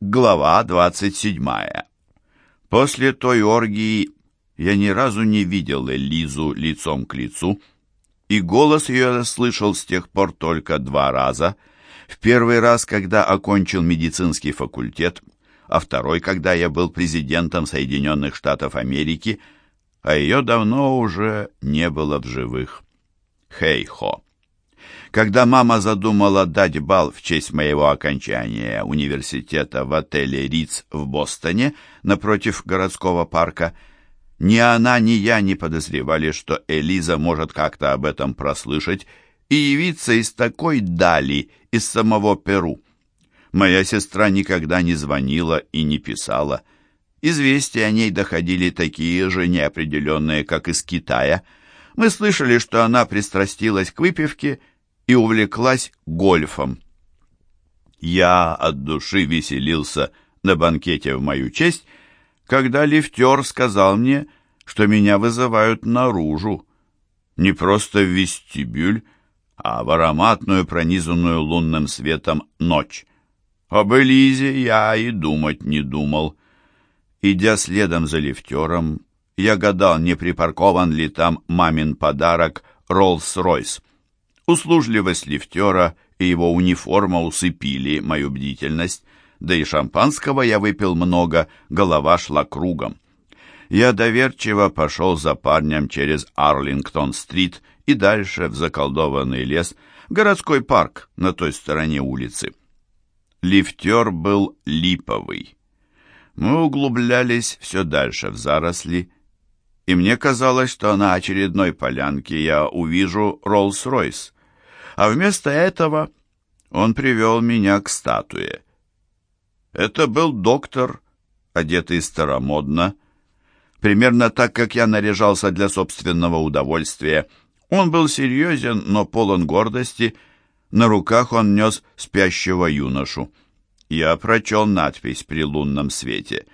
Глава 27. После той оргии я ни разу не видел Элизу лицом к лицу, и голос ее слышал с тех пор только два раза. В первый раз, когда окончил медицинский факультет, а второй, когда я был президентом Соединенных Штатов Америки, а ее давно уже не было в живых. Хей-хо. Когда мама задумала дать бал в честь моего окончания университета в отеле «Риц» в Бостоне напротив городского парка, ни она, ни я не подозревали, что Элиза может как-то об этом прослышать и явиться из такой дали, из самого Перу. Моя сестра никогда не звонила и не писала. Известия о ней доходили такие же неопределенные, как из Китая. Мы слышали, что она пристрастилась к выпивке и увлеклась гольфом. Я от души веселился на банкете в мою честь, когда лифтер сказал мне, что меня вызывают наружу, не просто в вестибюль, а в ароматную, пронизанную лунным светом ночь. Об Элизе я и думать не думал. Идя следом за лифтером, я гадал, не припаркован ли там мамин подарок Роллс-Ройс. Услужливость лифтера и его униформа усыпили мою бдительность, да и шампанского я выпил много, голова шла кругом. Я доверчиво пошел за парнем через Арлингтон-стрит и дальше в заколдованный лес, городской парк на той стороне улицы. Лифтер был липовый. Мы углублялись все дальше в заросли, и мне казалось, что на очередной полянке я увижу Роллс-Ройс а вместо этого он привел меня к статуе. Это был доктор, одетый старомодно, примерно так, как я наряжался для собственного удовольствия. Он был серьезен, но полон гордости. На руках он нес спящего юношу. Я прочел надпись при лунном свете.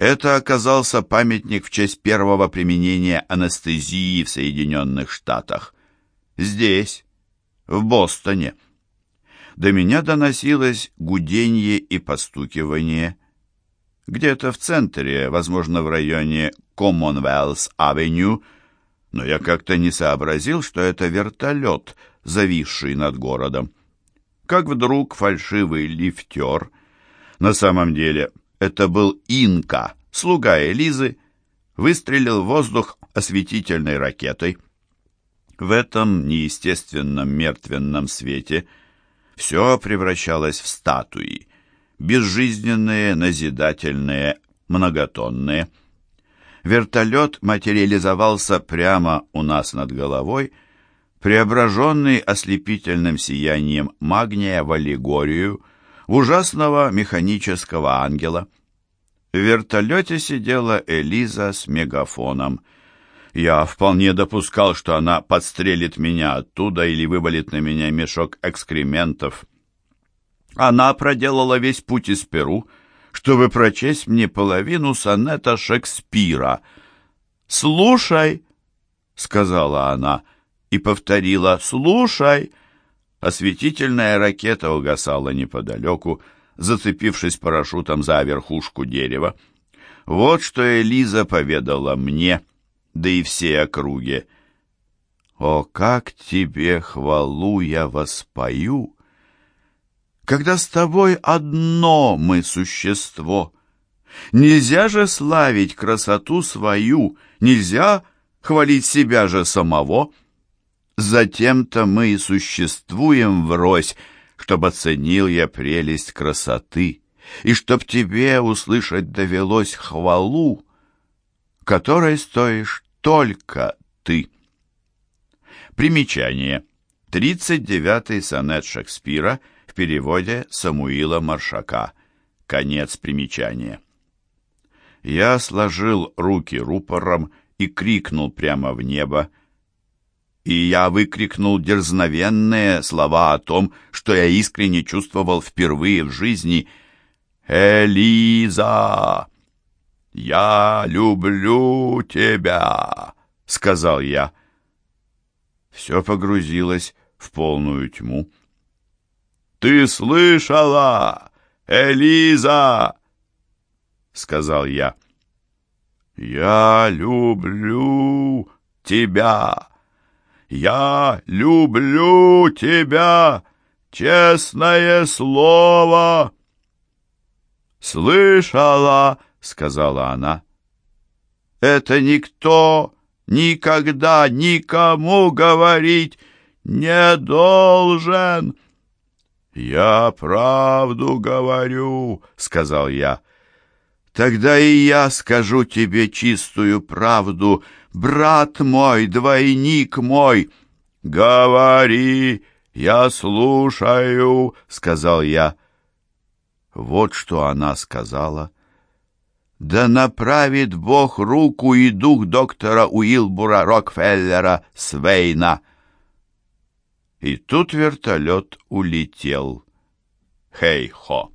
Это оказался памятник в честь первого применения анестезии в Соединенных Штатах. Здесь, в Бостоне. До меня доносилось гуденье и постукивание. Где-то в центре, возможно, в районе Commonwealth-авеню, но я как-то не сообразил, что это вертолет, зависший над городом. Как вдруг фальшивый лифтер, на самом деле это был Инка, слуга Элизы, выстрелил в воздух осветительной ракетой. В этом неестественном мертвенном свете все превращалось в статуи, безжизненные, назидательные, многотонные. Вертолет материализовался прямо у нас над головой, преображенный ослепительным сиянием магния в аллегорию, в ужасного механического ангела. В вертолете сидела Элиза с мегафоном — я вполне допускал, что она подстрелит меня оттуда или вывалит на меня мешок экскрементов. Она проделала весь путь из Перу, чтобы прочесть мне половину сонета Шекспира. «Слушай!» — сказала она и повторила «Слушай!» Осветительная ракета угасала неподалеку, зацепившись парашютом за верхушку дерева. Вот что Элиза поведала мне — да и все округе. О, как тебе хвалу я воспою, Когда с тобой одно мы существо. Нельзя же славить красоту свою, Нельзя хвалить себя же самого. Затем-то мы и существуем врозь, Чтоб оценил я прелесть красоты, И чтоб тебе услышать довелось хвалу, которой стоишь только ты. Примечание. 39-й сонет Шекспира в переводе Самуила Маршака. Конец примечания. Я сложил руки рупором и крикнул прямо в небо. И я выкрикнул дерзновенные слова о том, что я искренне чувствовал впервые в жизни. «Элиза!» «Я люблю тебя», — сказал я. Все погрузилось в полную тьму. «Ты слышала? Элиза!» — сказал я. «Я люблю тебя! Я люблю тебя! Честное слово!» «Слышала!» — сказала она. «Это никто никогда никому говорить не должен!» «Я правду говорю», — сказал я. «Тогда и я скажу тебе чистую правду, брат мой, двойник мой». «Говори, я слушаю», — сказал я. Вот что она сказала. «Да направит Бог руку и дух доктора Уилбура Рокфеллера Свейна». И тут вертолет улетел. Хей-хо!